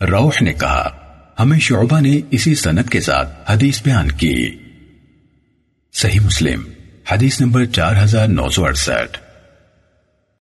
روح نے کہا، ہمیں شعبہ نے اسی سنت کے ساتھ حدیث بیان کی۔ صحیح مسلم، حدیث نمبر چار ہزار نو سو اڑسٹھ۔